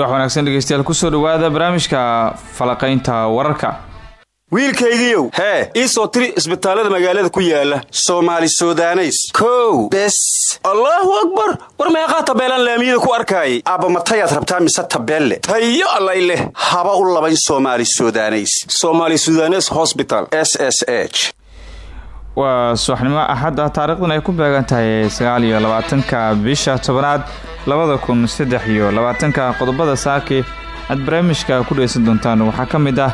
subax wanaagsan dhegeystayaal ku soo dhawaada barnaamijka falaqaynta wararka. Wiilkaygiiow hee ii soo tiri isbitaallada magaalada ku yaalla soomaali sudaneys. Kow bes. Allaahu akbar! War meeqaa tabeelaan laamiyada ku arkaayay? Aabbamatayaad rabtaa mise tabeelle? Tayo allay leh haba u labayn somaali sudaneys. Somaali sudanes hosbital s s h. Waa subaxnimo axad ah taariikhdan ay ku beegan tahay sagaal iyo labaatanka bisha tobanaad labada kun saddex iyo labaatanka qodobada saaki aad barnaamijka ku dhegeysan doontaan. Waxaa ka mid ah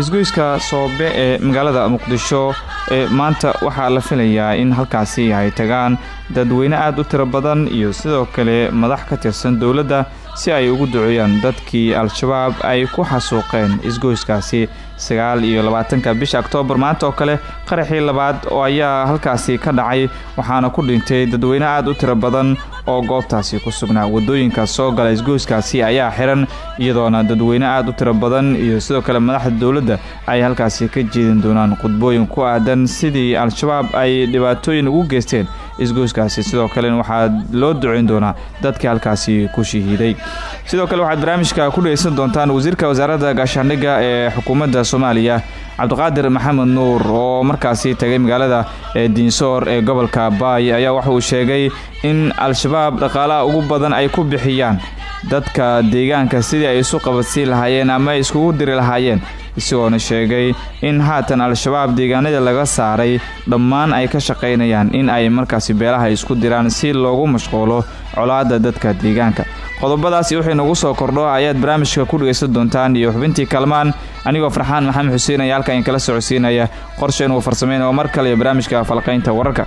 isgoyska soobe ee magaalada muqdisho ee maanta waxaa la filayaa in halkaasi ay tagaan dadweyne aad u tiro badan iyo sidoo kale madax ka tirsan dowladda si ay ugu duceeyaan dadkii al-shabaab ay ku xasuuqeen isgoyskaasi sagaal iyo labaatanka bisha oktoobar maanta oo kale qaraxii labaad oo ayaa halkaasi ka dhacay waxaana ku dhintay dadweyne aad u tiro badan oo goobtaasi ku sugnaa waddooyinka soo gala isgoyskaasi ayaa xiran iyadoona dadweyne aad u tiro badan iyo sidoo kale madaxda dowladda ay halkaasi ka jeedin doonaan khudbooyin ku aadan sidii al-shabaab ay dhibaatooyin ugu geysteen isgoyskaasi. Sidoo kalena waxaa loo duceyn doonaa dadkii halkaasi ku shahiiday. Sidoo kale waxaad barnaamijka ku dhegeysan doontaan wasiirka wasaaradda gaashaandhigga ee xukuumadda soomaaliya cabdiqaadir maxamed nuur oo markaasi tagay magaalada diinsoor ee gobolka baay. Ayaa waxa uu sheegay in al-shabaab dhaqaalaha ugu badan ay ku bixiyaan dadka deegaanka sidii ay isu qabadsiin lahaayeen ama ay iskugu diri lahaayeen isagoona sheegay in haatan al-shabaab deegaanada laga saaray dhammaan ay ka shaqaynayaan in ay markaasi beelaha isku diraan si loogu mashquulo colaadda dadka deegaanka. Qodobadaasi wixii nagu soo kordho ayaad barnaamijka ku dhegaysan doontaan iyo xubintii kalmaan anigoo farxaan maxamed xuseen ayaa halkan kala socodsiinaya qorsha inuu farsameyn oo mar kale barnaamijka falqaynta wararka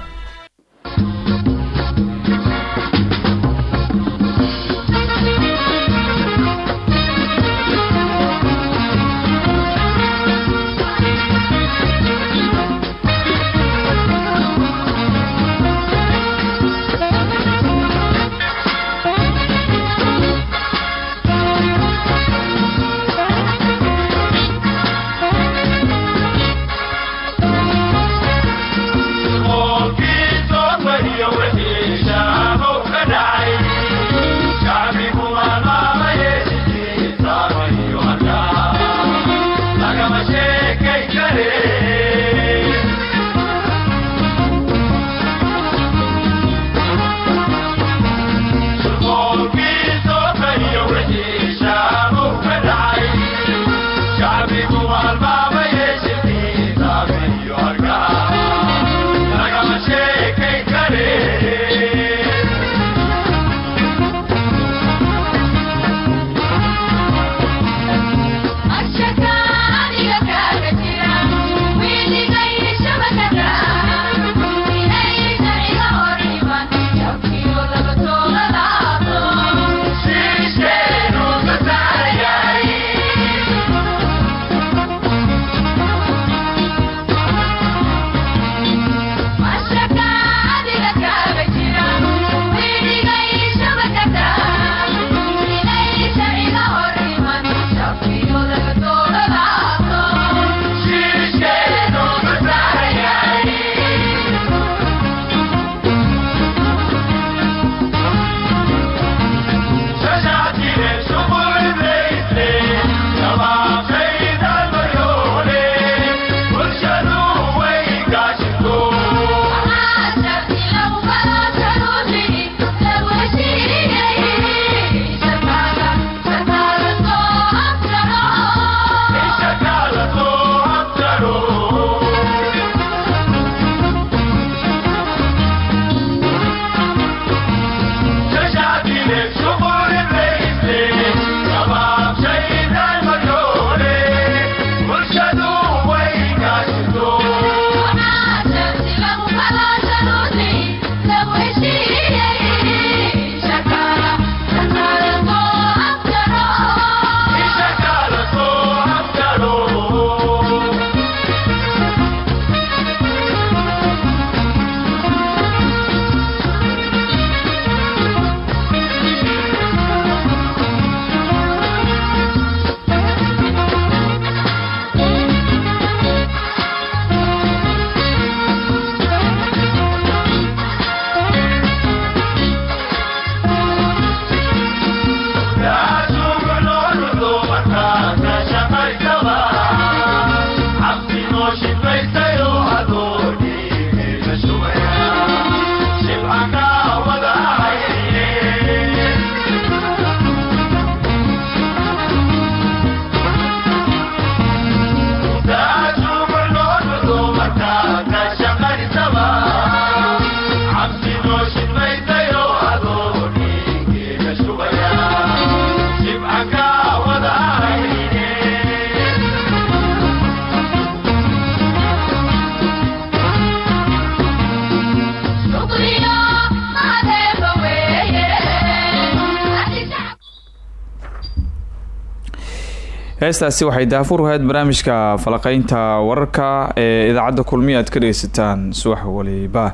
heestaasi waxay daafur ahayd barnaamijka falaqeynta wararka ee idaacadda kulmiya aad ka dhegeysataan subax waliba.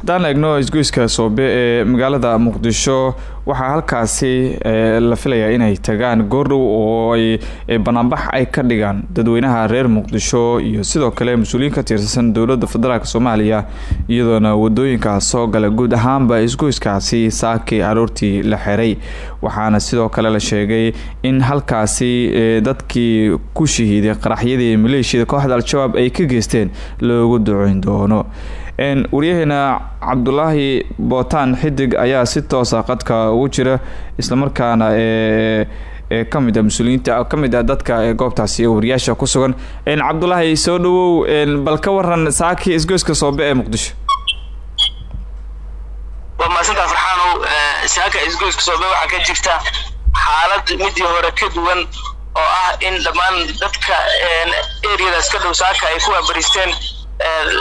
Haddaan eegno isgoyska soobe ee magaalada muqdisho waxaa halkaasi la filayaa inay tagaan goordhow oo ay banaanbax ay ka dhigaan dadweynaha reer muqdisho iyo sidoo kale mas'uuliyiin ka tirsan dowladda federaalk soomaaliya iyadoona waddooyinka soo gala guud ahaanba isgoyskaasi saakii aroortii la xiray. Waxaana sidoo kale la sheegay in halkaasi dadkii ku shahiiday qaraxyadii maleeshiyada kooxda al-shabaab ay ka geysteen loogu duceyn doono waryaheena cabdulaahi bootaan xidig ayaa si toosa qadka ugu jira islamarkaana ee ka mid a mas'uuliyiinta ka mid ah dadka ee goobtaasi wariyaasha ku sugan. Cabdulaahi soo dhawow bal ka waran saakii isgoyska soobe ee muqdisho. Waa mahadsantaa farxaanow saaka isgoyska soobe waxaa ka jirta xaalad midii hore ka duwan oo ah in dhammaan dadka eriyadaas ka dhow saaka ay ku waabariisteen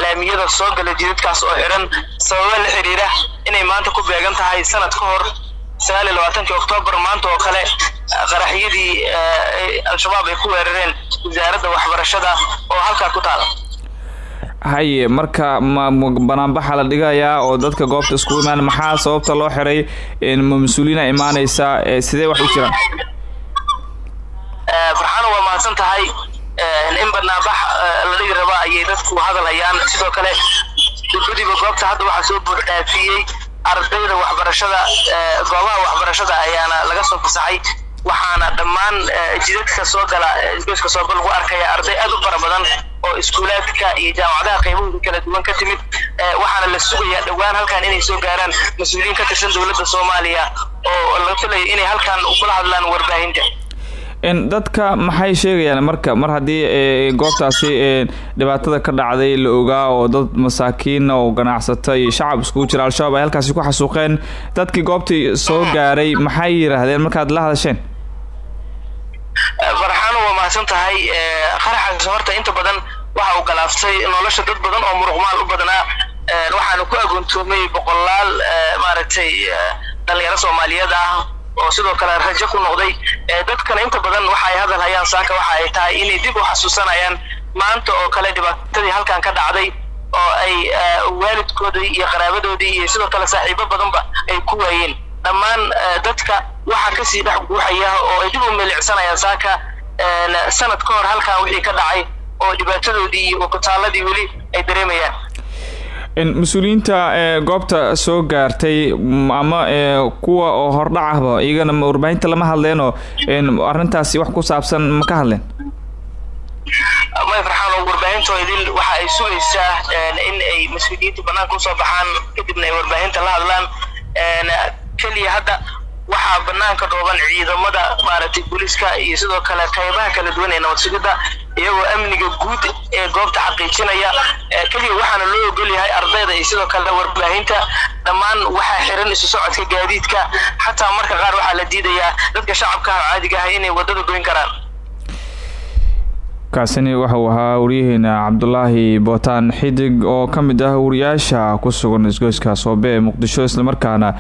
laamiyada soo gala jidadkaas oo xiran sababa la xiriira inay maanta ku beegan tahay sanad ka hor sagaal iyo labaatankii oktoobar maanta oo kale qaraxyadii al-shabaab ay ku weerareen wasaaradda waxbarashada oo halkaa ku taala haye marka ma banaanbaxa la dhigayaa oo dadka goobta iskugu imaan maxaa sababta loo xiray ma mas'uuliyiina imaaneysa sidee wax u jiraan farxaano waa mahadsan tahay in banaanbax la dhigi raba ayay dadku hadal hayaan sidoo kale dulbadiiba goobta hadda waxaa soo buux dhaafiyey ardayda waxbarashada goobaha waxbarashada ayaana laga soo fasaxay. Waxaana dhammaan jidadka soo gala isgoyska sooba lagu arkaya arday aad u fara badan oo iskuulaadka iyo jaamacadaha qaybahooda kala duwan ka timid. Waxaana la sugayaa dhowaan halkan inay soo gaaraan mas'uuliyiin ka tirsan dowladda soomaaliya oo laga filayo inay halkan kula hadlaan warbaahinta dadka maxay sheegayaan marka mar haddii goobtaasi dhibaatada ka dhacday la ogaa oo dad masaakiina oo ganacsata iyo shacab iskugu jira al-shabaab ay halkaasi ku xasuuqeen dadkii goobtii soo gaaray maxay yidhaahdeen markaad la hadasheen farxaano waa mahadsan tahay qaraxaas horta inta badan waxa uu galaaftay nolosha dad badan oo muruqmaal u badnaa. Waxaana ku agoontoomay boqolaal maaragtay dhalinyaro soomaaliyeed ah oo sidoo kale rajo ku noqday dadkana inta badan waxa ay hadal hayaan saaka waxa ay tahay inay dib u xasuusanayaan. Maanta oo kale dhibaatadii halkan ka dhacday oo ay waalidkoodii iyo qaraabadoodii iyo sidoo kale saaxiibo badanba ay ku waayeen. Dhammaan dadka waxaa ka sii dhex guuxaya oo ay dib u milicsanayaan saaka sanad ka hor halkan wixii ka dhacay oo dhibaatadoodii iyo wakutaaladii weli ay dareemayaan mas'uuliyiinta goobta soo gaartay ama kuwa oo hordhac ahba iyagana warbaahinta lama hadleenoo arrintaasi wax ku saabsan ma ka hadleen? May farxaan warbaahinto idil waxa ay sugaysaa in ay mas'uuliyiinta banaanka u soo baxaan kadibna ay warbaahinta la hadlaan. Keliya hadda waxaa banaanka dhooban ciidamada maaragtay booliiska iyo sidoo kale qaybaha kala duwan ee nabad iyagoo amniga guud ee goobta xaqiijinaya keliya waxaana loo ogol yahay ardayda iyo sidoo kale warbaahinta. Dhammaan waxaa xiran isu socodka gaadiidka. Xataa marka qaar waxaa la diidayaa dadka shacabkaha caadiga ah inay waddada goyn karaan kaasini waxauu ahaa waryaheena cabdulaahi bootaan xidig oo ka mid ah wariyaasha ku sugan isgoyska soobe ee muqdisho islamarkaana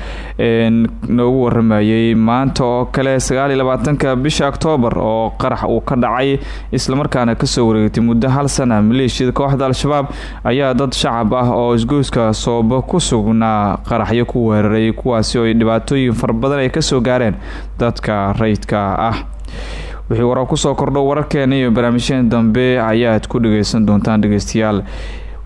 noogu waramayay maanta oo kale sagaal iyo labaatanka bisha oktoobar oo qarax uu ka dhacay islamarkaana ka soo wareegtay muddo hal sana maleeshiyada kooxda al-shabaab ayaa dad shacab ah oo isgoyska soobe ku sugnaa qaraxyo ku weeraray kuwaasi oo dhibaatooyin fara badan ay ka soo gaareen dadka rayidka ah wixii warar ku soo kordho wararkeena iyo barnaamijyada dambe ayaad ku dhageysan doontaan dhegeystayaal.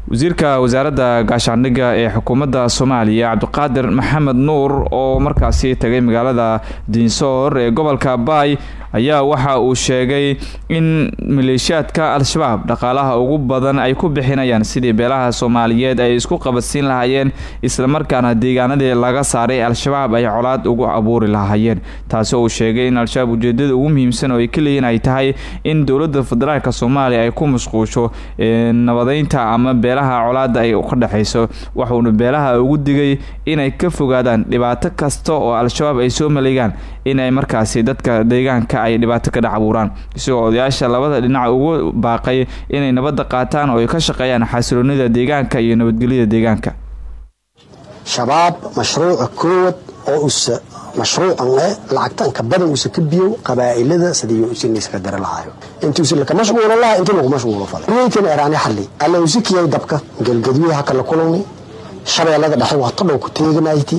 Wasiirka wasaaradda gaashaandhigga ee xukuumadda soomaaliya cabdiqaadir maxamed nuur oo markaasi tagay magaalada diinsoor ee gobolka baay ayaa waxa uu sheegay in maleeshiyaadka al-shabaab dhaqaalaha ugu badan ay ku bixinayaan sidii beelaha soomaaliyeed ay isku qabadsiin lahaayeen islamarkaana deegaanadii laga saaray al-shabaab ay colaad ugu abuuri lahaayeen. Taasi uu sheegay in al-shabaab ujeedada ugu muhiimsan oo ay ka leeyihiin ay tahay in dowladda federaalk soomaaliya ay ku mashquusho nabadeynta ama beelaha colaada ay ka dhexeyso waxuuna beelaha ugu digay inay ka fogaadaan dhibaato kasta oo al-shabaab ay soo maleegaan inay markaasi dadka deegaanka ay dhibaato ka dhex abuuraan. Isagoo odayaasha labada dhinac ugu baaqay inay nabadda qaataan oo ay ka shaqeeyaan xasiloonida deegaanka iyo nabadgelyada deegaanka. Shabaab mashruuca koowad oo mashruucan ee lacagtanka badan usa ka biyo qabaa'ilada sidii usinayska dara lahaayo. Intuusi laka mashquulo laha intii lagu mashquulo faday weynkan eraani xalli alla usikiyay dabka gelgadwiya haka la kulani shabeellada dhexe waa tadhow ku teeganayti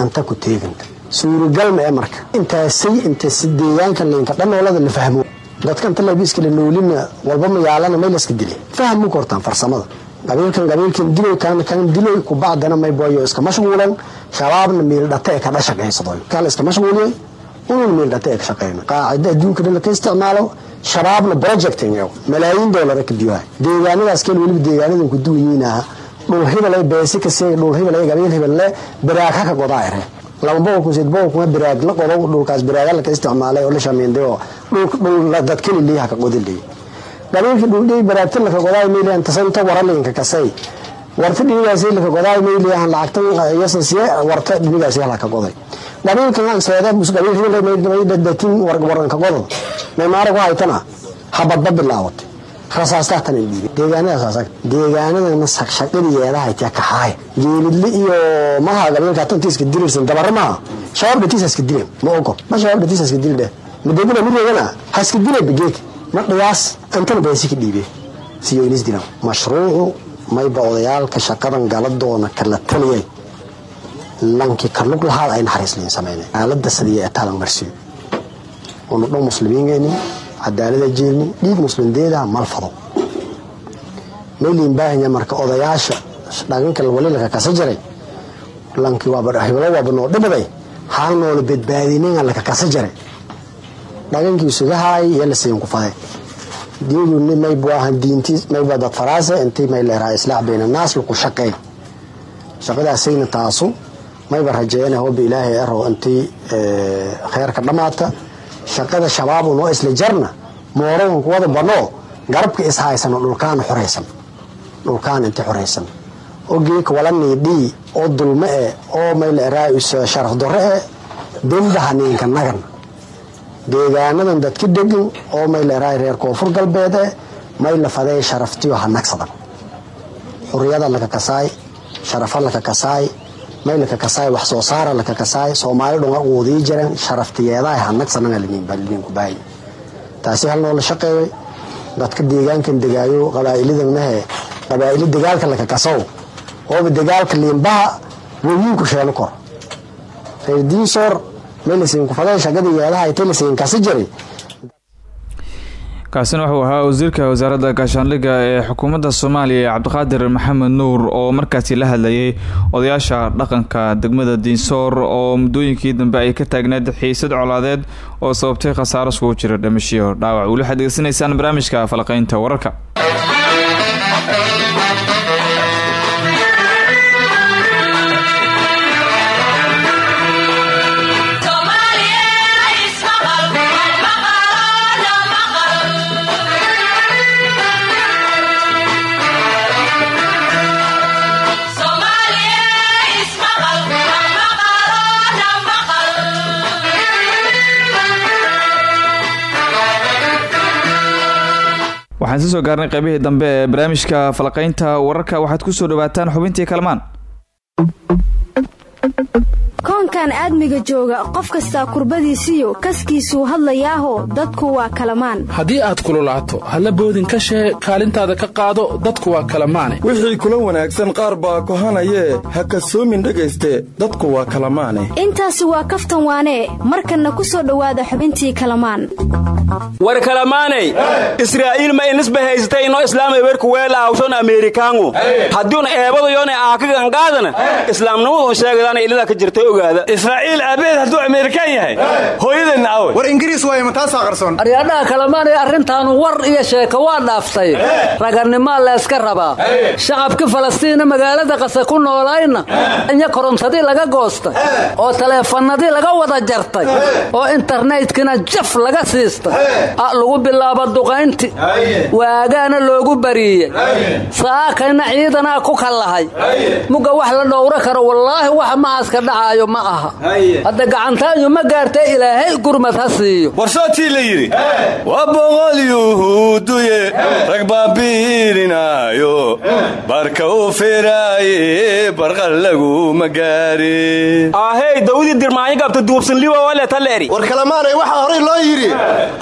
anta ku teeganta suuragalma ee marka. Intaasay intasi deegaanka liinka dhanoolada la fahmo. Dadka inta labiiskala noolina walba mayaalana may laska dile fahmu kortaan farsamada. Qabiilkan qabiilkan diloy kan kan diloy ku bacdana may boyo iska mashquulan. Shabaabna meel dhate ka dhashaqaysado kala iska mashquuliyay unun meel dhate ka shaqeyna. Qaacida adduunka dhan isticmaalo shabaabna projecting malaayiin dollar ka biyo deegaanadaas kale waliba deegaanadan ku duwaynaha dhul hebel ay beesi ka see dhul hebel ay qabiil hebel le baraaka ka godaayre laba boqol kun sideed boqol kun baraag la qodo dhulkaas baraaga la ka isticmaalay oo la oo dhul dhul dadka leeyahay ka godilay qabiilka dhuldhii baraagta laka kasay warta dhibigaasi laka godaay mayliyan lacagtan yasasiye warta dhibigaasi laka goday qabiilkan aan seeda may dadatin waranka godad may maara ku haytana habadba bilaawatay rasaastaa tan dhiibi deegaanadaas deegaanadana shaqadiyeedaha taa kaxaay geelidle iyo maha qabiilka tantiiska dirirsan dabara maha shabaab dhatiisa iska dilen ma ogo. Ma shabaab dhatiisa iska dildhe madeguna midweegana ha iska dile bigeek ma dhigaas antana beesi ka dhiibe siyo inis dilan mashruucu mayba odayaalka shaqadan galadoona kala taliyay. Lanki kalug lahaad ay naxariisliin sameynay. Aalada sadiya ee marsiyo unu dhow muslimiingeeni cadaalada jeelni dhiig muslimdeeda malfado mayliin baahanya marka odayaasha dhaganka walilaka kasa jaray lanki waabahiblo waaba noo dhimaday. Hal noola badbaadinina laka kasa jaray dhagankii sugahaay iyo la siin kufade diiduni maybu ahan diinti mayba dad faraase intii may leeraha islaax bayna naas laku shaqeey shaqadaasayna taasu mayba rajeeyana hoba ilaahay aro intii kheerka dhammaata shaqada shabaabu noo isla jarna moorogan kuwada banoo garabka ishaysano dhulkaana xoraysan dhulkaan inti xoraysan oo geeka wala niidhii oo dulme e oo may leeraha sharaf darro e dembaha niinka nagan. Deegaanadan dadka degan oo may leerahay reer koonfur galbeed e may la fadey sharaftiyo ha nagsadan xuriyada laka kasaay sharafa laka kasaay may kasaay wax soo saara laka kasaay soomaali dhunga uudii jiran sharaftiyeedaha ha nagsadanalinku baayi taasi hal noola shaqeeyay. Dadka deegaankan degaayo qabaa'ilidan mahe qabaa'ili dagaalka laka kasow ooba dagaalka liimbaha weyiinku sheeno kor. Reer diinsoor kaasina wuxuu ahaa wasiirka wasaaradda gaashaandhigga ee xukuumadda soomaaliya cabdiqaadir maxamed nuur oo markaasi la hadlayay odayaasha dhaqanka degmada diinsoor oo muddooyinkii dambe ay ka taagneed xiisad colaadeed oo sababtay khasaaro iskugu jira dhimashiyo dhaawac weli waxaad degeysanaysaan barnaamijka falaqeynta wararka waxaan soo gaarnay qaybihii dambe ee barnaamijka falaqeynta wararka. Waxaad ku soo dhawaataan xubintii kalmaan koonkan aadmiga jooga qof kastaa kurbadiisiyo kaskiisuu hadlayaaho dadku waa kalamaan. Haddii aad kululaato halla boodin ka shee kaalintaada ka qaado dadku waa kalamaane. Wixii kula wanaagsan qaar baa kohanayee ha kasoomin dhegayste dadku waa kalamaane. Intaasi waa kaftan waanee markanna ku soo dhowaada xubintii kalamaan. War kalamaaney israa'iil ma inisba haysatay inoo islaamay werku weel aawshon ameerikaangu. Haddiun eebadayoonay aakaganqaadana islaamnimadun sheegadana ilida ka jirtay ogaada israa'iil aabaheed hadduu ameerikaan yahay hooyadeenna awe war ingiriis waaya mataasaa qarsoon? Aryadhaha kalamaanay arrintaanu war iyo sheeko waa dhaaftay. Raganimaa layska rabaa. Shacabkii falastiina magaalada qase ku noolayna inya korontadii laga goostay oo taleefannadii laga wada jartay oo internetkina jaf laga siistay. Lagu bilaabo duqaynti waagaana loogu bariiyey. Saakayna ciidanaa ku kallahay. Mugga wax la dhowro karo wallaahi waxa macaska dhacaayo gaaraayo ma aha. Hadda gacantaanyu ma gaartay ilaahay gurmad ha siiyo. Warsootii la yidhi. Waa boqol yuhuuduye rag baabiirinaayo barka u firaaye barqal laguma gaarin ahey dawdii dirmaanyo gabta duubsanliwa wale taleeri. War kalemaanay waxaa horay loo yidhi.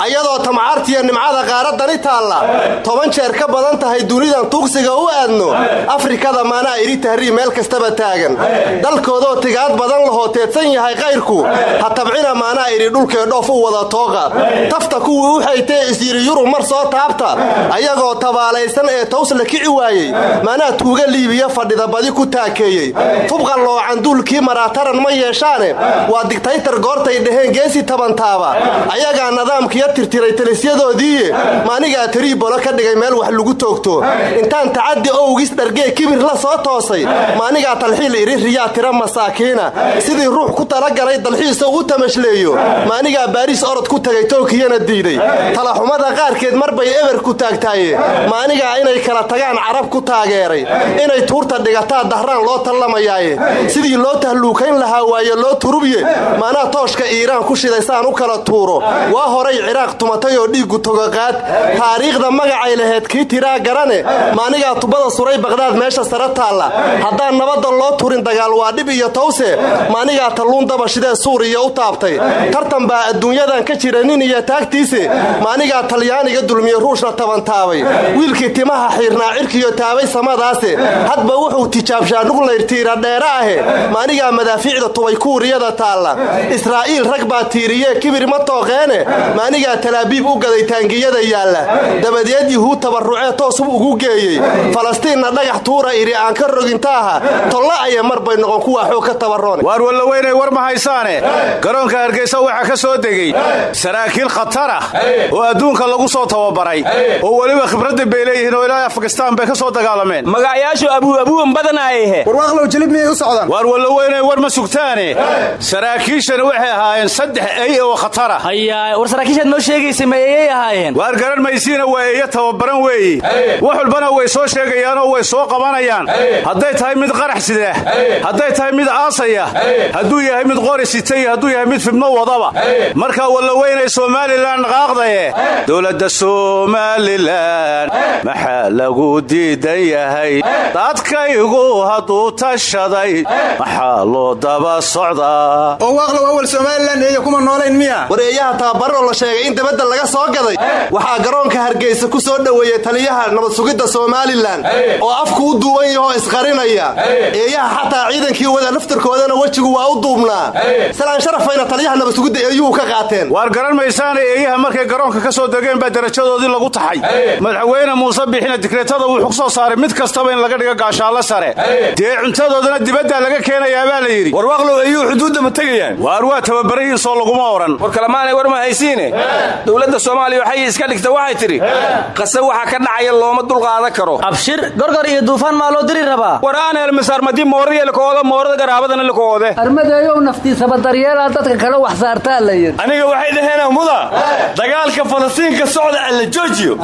Ayadoo tamcaartiya nimcada qaaradani taalla. Toban jeer ka badan tahay dunidan tuugsiga u aadno. Afrikada maanaa idhi tahrii meel kastaba taagan. Dalkoodoo tigaad badan lahoo teedsan yahay kayrku ha tabcina maanaa idhi dhulkee dhoof u wada tooqa tafta kuwii u xaytee isyidhi yurub mar soo taabta. Ayagoo tabaalaysan ee taws la kici waayey. Maanaa tuuga liibiya fadhida badi ku taakeeyey. Fubqa loocan duulkii maraataran ma yeeshaane? Waa digtaytar goortay dhaheen geesi tabantaaba. Ayagaa nidaamkiya tirtiray talisyadoodiiye maanigaa tariibolo ka dhigay meel wax lagu toogto. Intaan tacaddi owgis dhargee kibir la soo toosay. Maanigaa talxiil idhi riyaa tira masaakiina sidii ruux ku talagalay dalxiisa u tamashleeyo maanigaa baariis orod ku tagay tookiyana diiday. Talaxumada qaarkeed mar bay eber ku taagtaaye. Maanigaa inay kala tagaan carab ku taageeray inay tuurta dhigataa dahraan loo tallamayaaye sidii loo tahluukayn lahaa waaye loo turubye maanaa tooshka iiraan ku shidaysaan u kala tuuro. Waa horay ciraaq tumatay oo dhiiggu togoqaad taariikhda magacay laheyd kii tiraa garane maanigaa tubada suray baqhdaad meesha sare taalla. Haddaan nabadda loo turin dagaal waa dhib iyo tawse maanigaa talluun dabashidee suuriya u taabtay. Tartan baa adduunyadan ka jira iyo taagtiise maanigaa talyaaniga dulmiye ruushna tabantaabay wiilkii timaha xiirnaa cirkiyo taabay samadaase hadba wuxuu tijaabshaa nuqlayr tiira dheere ahe. Maanigaa madaafiicda tubay kuuriyada taalla. Israa'iil rag baa tiiriyee kibir ma tooqeene. Maanigaa talaabiib u gaday taangiyada yaalla. Dabadeed yuhuud tabarrucee toosub ugu geeyey. Falastiinna dhagax tuura idhi aan ka rogintaaha tolla aya mar bay noqon kuwaa xoog ka tabarroone waar wallaweynay war ma haysaane? Garoonka hargeysa waxaa ka soo degey saraakiil khatar ah oo adduunka lagu soo tababaray. Oo weliba khibradda bay leeyihiin oo ilaa afganistaan bay ka soo dagaalameen. Magacayaashu abuuabuuan badanaayhe warwaaqlow jilib miyay u socdaan? Waar wallaweynay war ma sugtaane. Saraakiishani waxay ahaayeen saddex ey oo khatara. Hayaa war saraakiishaad noo sheegaysa ma eeyay ahaayeen? Waar garan maysiina waa eeyo tababaran weeyi. Wax walbana way soo sheegayaanoo way soo qabanayaan. Hadday tahay mid qarax sidaa hadday tahay mid aasaya hadduu yahay mid qori sita iyo hadduu yahay mid fidmo wadaba. Markaa wallaweynay somalilan qaaqdaye. Dowladda somalilan maxaa lagu diidan yahay. Dadkaygu hadduu tashaday maxaa loo daba socdaa oo waaqlow awal somalilan eeya kuma noolayn miya. War eeyaha tababaroo la sheegay in dibadda laga soo gaday. Waxaa garoonka hargeysa ku soo dhoweeyey taliyaha nabad sugidda somalilan oo afku u duuban yahoo isqarinaya eeyaha xataa ciidankii wada laftarkoodana wejigu waa u duubnaa. Salaan sharafayna taliyaha nabad sugidda eeyuhu ka qaateen. Waar garan maysaana eeyaha markay garoonka ka soo degeen baa darajadoodii lagu taxay. Madaxweyne muuse bixina dikreetada wuxuu ku soo saaray mid kastaba in laga dhigo gaashaallo sare. Dee cuntadoodana dibaddaa laga keenayaa baa la yidhi. Warwaaqlow ayuu xuduudda ma tegayaan? Waar waa tababarahiisoo laguma odhan war kalemaanay war ma haysiine? Dowladda soomaaliya waxay iska dhigta waxay tidhi qase waxa ka dhacaya looma dulqaadan karo. Abshir gorgor iyo duufaan maa loo diri rabaa? War aan helmisarmadii mooradiya lakooda moorada garaabadana lakoode armadeeyow naftiisaba daryeelaa dadka kale wax saartaa la yidhi. Aniga waxay dhaheen muda dagaalka falastiinka socda aan la joojiyo.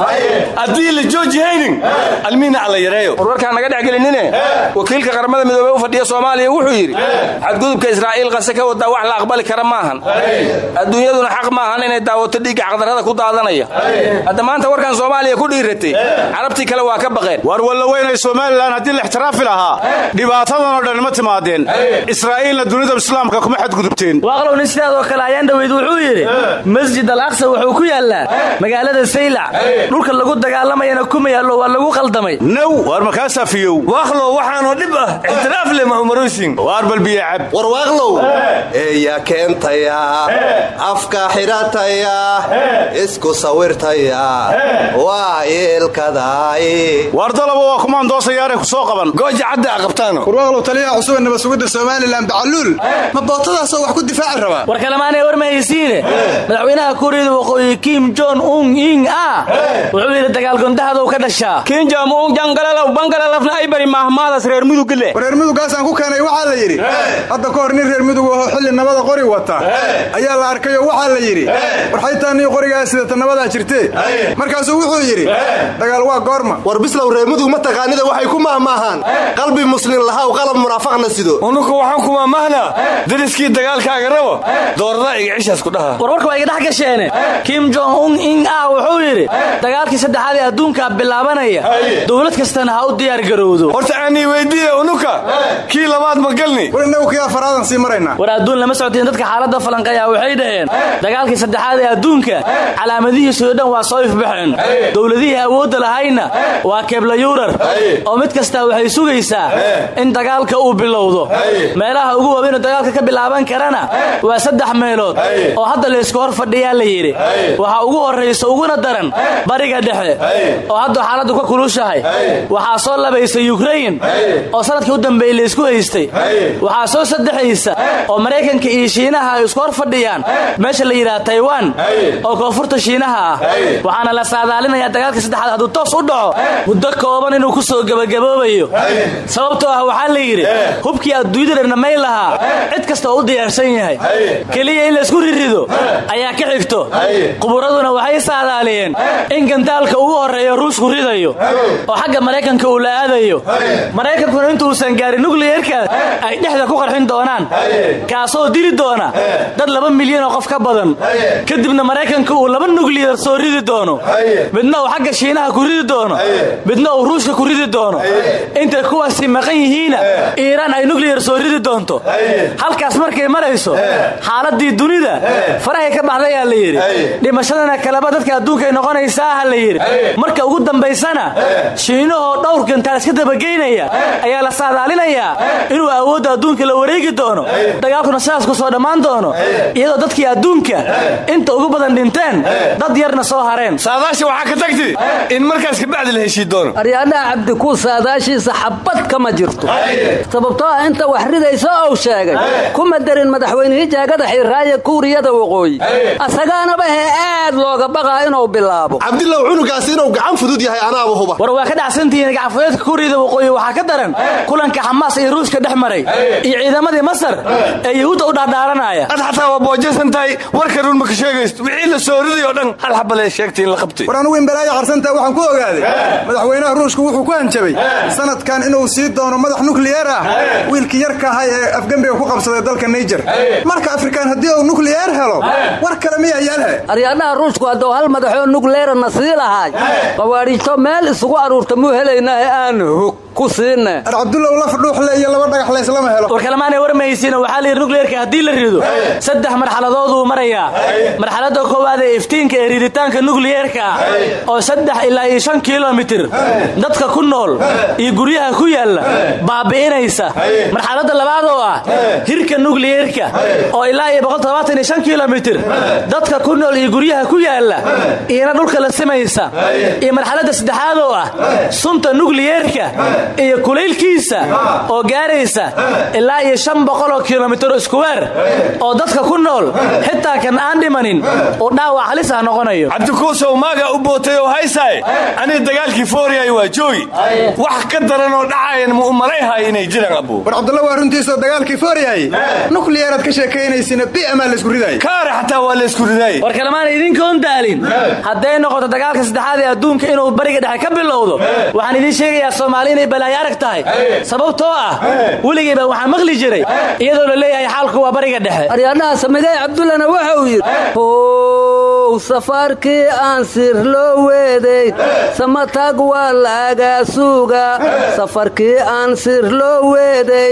Haddii la joojihaynin almiina alla yareeyo. Warwarkaan naga dhex gelinine? Wakiilka qaramada midoobey u fadhiya soomaaliya wuxuu yidhi xadgudubka israa'iil qase ka wadaa wax la aqbali kara maahan. Adduunyaduna xaq maahan inay daawato dhiigga xaqdarrada ku daadanaya. Hadda maanta warkan soomaaliya ku dhiiratay carabtii kale waa ka baqeen. Waar wallaweynay somalilan haddii la ixtiraafi lahaa dhibaatadan oo dhan ma timaadeen israa'iilna dunida islaamka kuma xadgudubteen. Waaqlow nin sidaadoo kale ayaan dhoweyd wuxuu yidhi masjid al aqsa wuxuu ku yaallaa magaalada saylac. Dhulka lagu dagaalamayana kuma yaallo waa lagu qaldamay now waar makaasaa fiyow waaqlow waxaanoo dhib ah ixtiraaf leh mahumaroosin waar balbiya cab? War waaqlow eeya keentaya. Afka xidhataya isku sawirtaya. Waa yeelkadaay waar dalaba waa kumaandoosayaanay ku soo qaban. Gooja cadda a qabtaano. Warwaaqlow taliyaha cusub ee nabad sugidda somalilan bacaluul ma bootadaasoo wax ku difaaci rabaa? War kalemaanay war ma haysiine madaxweynaha kuuriyada waqooyi kim jon un ing a. Wuxuu yidhi dagaalgondahadou ka dhashaa kinjamung jangalalow bangalalafna ay bari maahmaadas reer mudugile reer mudugaasaan ku keenay waxaa la yidhi hadda ka hor nin reer mudug ahoo xilli nabada qori wata ayaa la arkayoo waxaa la yidhi war xaytaa nii qorigaa sidata nabadaa jirtee. Markaasuu wuxuu yidhi dagaal waa goorma. War bislow reer mudug ma taqaanida waxay ku mahmaahaan. Qalbi muslin lahaw qalab munaafaqna sido kuma maamahna dariskii dagaalkaaga rabo? Doorada iga cishaas ku dhaha. Warwarka waa iga dhex gasheene. Kim jong un in ah wuxuu yidhi dagaalkii saddexaad ee adduunka bilaabanaya dowlad kastana ha u diyaar garowdo. Horta aanii weydiiye unuka. Kii labaad ma galni. War innagu kii afaraadan sii maraynaa war adduun lama socotiin dadka xaaladda falanqeeya waxay dhaheen dagaalkii saddexaad ee adduunka calaamadihiisoo dhan waa soo ifbaxeen dowladihii awoodda lahayna waa keblayuurar oo mid kastaa waxay sugaysaa in dagaalka uu bilowdo. Meelaha ugu waaweynoo dagaalka ka bilaaban karana waa saddex meelood oo hadda laysku hor fadhiyaa la yidhi. Waxaa ugu horraysa uguna daran bariga dhexe oo hadda xaaladdu ka kulushahay. Waxaa soo labaysa yukrain oo sannadkii u dambeeyey laysku haystay. Waxaa soo saddexaysa oo maraykanka iyo shiinaha ay isku hor fadhiyaan. Meesha la yidhaha taiwan oo koonfurta shiinaha ah. Waxaana la saadaalinayaa dagaalka saddexaad hadduu toos u dhaco muddo kooban inuu ku soo gebagaboobayo sababtoo ah waxaa la yidhi hubkii adduunyada dhamay lahaa. Cid kasta oo u diyaarsan yahay. Keliya in laysku rirido ayaa ka xigto. Quburaduna waxay saadaaliyeen in gandaalka ugu horreeyo ruushku ridayo. Oo xagga maraykanka uu la aadayo. Maraykankuna intuusan gaarin nukliyerkaas ay dhexda ku qarxin doonaan. Kaasoo dili doona. Dad laba milyan oo qof ka badan. Kadibna maraykanka uu laba nukliyar soo ridi doono. Midna uu xagga shiinaha ku ridi doono. Midna uu ruushka ku ridi doono. Intay kuwaasi maqan yihiinna iiraan ay nukliyar soo ridi doonto halkaas markay marayso xaaladii dunida farahay ka baxdayaa la yidhi. Dhimashadana kaleba dadka adduunkay noqonaysaa ha la yidhi. Marka ugu dambaysana shiinahoo dhowr gantaal iska dabageynaya ayaa la saadaalinayaa inuu awoodda adduunka la wareegi doono dagaalkuna sidaas ku soo dhammaan doono. Iyadoo dadkii adduunka inta ugu badan dhinteen dad yarna soo hareen. Saadaasha waxaa ka tagti in markaas kabacdi la heshii doono. Aryaadhaha cabdikuu saadaashiisa xabad kama jirto. Sababtoo ah inta wax ridayso ou sheegay. Kuma darin madaxweynihii jaagada xirraaya kuuriyada waqooyi. Asagaanaba hee aad looga baqaa inuu bilaabo. Cabdilow cunugaas inuu gacan fudud yahay anaaba huba. War waa ka dhacsantihiin gacanfudeedka kuuriyada waqooyi waxaa ka daran kulanka xamaas iyo ruushka dhex maray. Iyo ciidamadii masar ee yuhuudda u dhaadhaaranaya ad xataa waa boojaysan tahay warka run maka sheegaysto. Wixii la soo riday oo dhan hal xabalee sheegtay in la qabtay. War anugu in balaayo qarsantaa waxaan ku ogaaday madaxweynaha ruushku wuxuu ku hanjabay sanadkan inuu sii doono madax nukliyeer ah wiilkii yarka ahay ee afgembiga ku qabsaday dalka naijer marka afrikaan haddii uu nukliyeer helo war kale miyaa yaalhe aryaadhaha ruushku hadduu hal madaxoo nukleerana sii lahaay qawaadhiijto meel isugu aruurta muu helaynaa ee aan hog ku siinne ar cabdulow laf dhuuxle iyo laba dhagax layslama helo. War kalemaanay warmaysiina waxaa layidhi nukleerka haddii la rido saddex marxaladooduu marayaa. Marxaladda koowaad ee iftiinka ee riditaanka nukliyeerka ah oo saddex ilaa iyo shan kilomitir. Dadka ku nool iyo guryaha ku yaalla baabi'inaysa. Marxaladda labaad oo ah hirka nukliyeerka oo ilaa iyo kilomitir dadka ku nool iyo guryaha ku yaalla iyana dhulka la simaysa. Iyo marxaladda saddexaad oo ah sunta nukliyeerka iyo kulaylkiisa oo gaaraysa ilaa iyo shan boqoloo kilomitir iskuweer oo dadka ku nool xitaa kan aan dhimanin uu dhaawac halis ah noqonayo. Cabdikuusow maaga u bootay oo haysaye anii dagaalkii fooriyay waa joogi. Wax ka daran oo dhacayan ma u malayhay inay jiraan abuu dagaalkii fooriyay nukliyeeraad ka sheekaynaysina bi'amaa laysku ridaayay kaare xataa waa laysku ridaayey war kalemaana idinkoon daalin. Hadday noqoto dagaalka saddexaad ee adduunka inuu bariga dhexe ka bilowdo waxaan idiin sheegayaa soomaali inay balaayo arag tahay. Sababtoo ah weligayba waxaa maqli jiray iyadoo la leeyahay xaalku waa bariga dhexe. Aryaadhaha samigay cabdullana waxa uu yidhi how safaarkii aan sir loo weeday samatag waa laagaa suuga safarkii aan sir loo weeday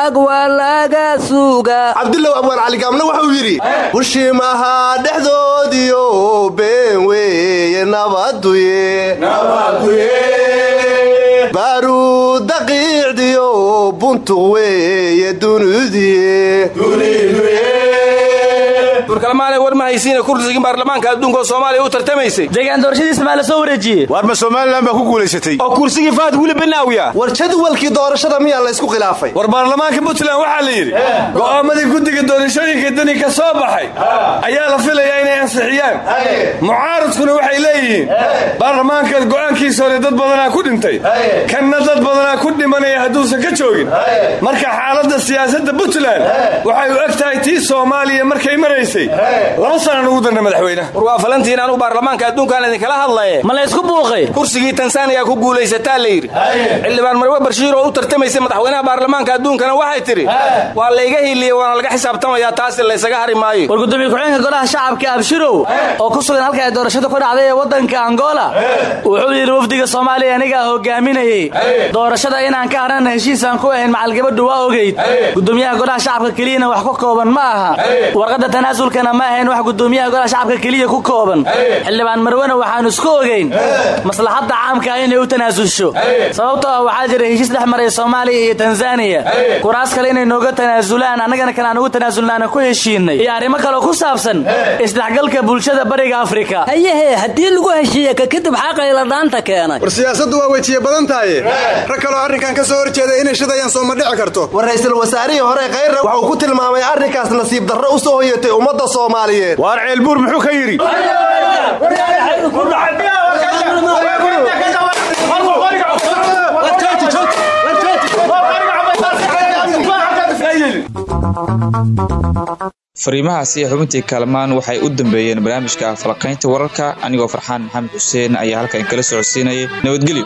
samatag waa laagaa suuga cabdulow abwaan caligaamle wuxuu yidhi bushimaha dhexdoodiyo been weeye nabaduye. Baaruud daqiicdiyo buntuq weeye dunidiye warkalmaanay war ma haysiina kursigii baarlamaanka adduunka oo soomaaliya u tartamaysay. Deegaan doorashadiisa maa la soo wareejiyey. Waar ma somalilan baa ku guulaysatay. Oo kursigii faad wili banaawiya war jadwalkii doorashada miyaa laysku khilaafay? War baarlamaanka puntland waxaa la yidhi go'aamadii guddiga doorashooyinka dani ka soo baxay ayaa la filayaa inay ansixiyaan. Mucaaradkuna waxay leeyihiin baarlamaanka go'aankiisa hore dad badanaa ku dhintay. Kanna dad badanaa ku dhimanaya hadduusan ka joogin. Marka xaaladda siyaasadda puntland waxay u eg tahay tii soomaaliya markay maraysay laba sana nugu darna madaxweyne. War waa falantiin anu baarlamaanka adduunkaan idinkala hadlaye. Ma la ysku buuqay? Kursigii tansaaniya ku guulaysataa la yidhi. Xildhibaan marwe barshiir oo u tartamaysay madaxweynaha baarlamaanka adduunkana waxay tidhi waa layga hiiliyey waana laga xisaabtamayaa taasi laysaga hari maayo. War gudoomiye ku-xigeenka golaha shacabka abshirow oo ku sugan halka ay doorashada ku dhacday ee waddanka angola wuxuu yidhi wafdiga soomaaliya anigaa hogaaminayey doorashada inaan ka harana heshiisaan ku ahayn macalgabadhu waa ogeyd. Gudoomiyaha golaha shacabka keliyana wax ku kooban ma aha. Warqadda tanaasulkana ma ahayn wax gudoomiyaha golaha shacabka keliya ku kooban. Xildhibaan marwena waxaanu isku ogeyn. Maslaxadda caamka inay u tanaasulsho sababtoo ah waxaa jira heshiis dhex maray soomaaliya iyo tanzaniya kuraas kale inay nooga tanaasulaan annagana kale aan ugu tanaasulnaana ku heshiinay. Iyo arrimo kaleo ku saabsan isdhexgalka bulshada bariga afrika. Hayehe haddii lagu heshiiye ka kadib xaqayla dhaanta keenay war siyaasaddu waa wejiye badan tahaye rag kaloo arrinkan ka soo horjeeda inay shidayaan sooma dhici karto. War ra'iisul wasaarihii hore khayrra wuxuu ku tilmaamay arrinkaas nasiib darro u soo hoyatay ummadda soomaaliyeed. Waar ceelbuur muxuu ka yidhi? Fariimahaasi xubintii kaalmaan waxay u dambeeyeen barnaamijka falaqaynta wararka anigoo farxaan maxamed xuseen ayaa halkan kala socodsiinayay nabadgelyo